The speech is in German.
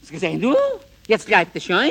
Hast du gesehen, du? Jetzt bleibt es schon.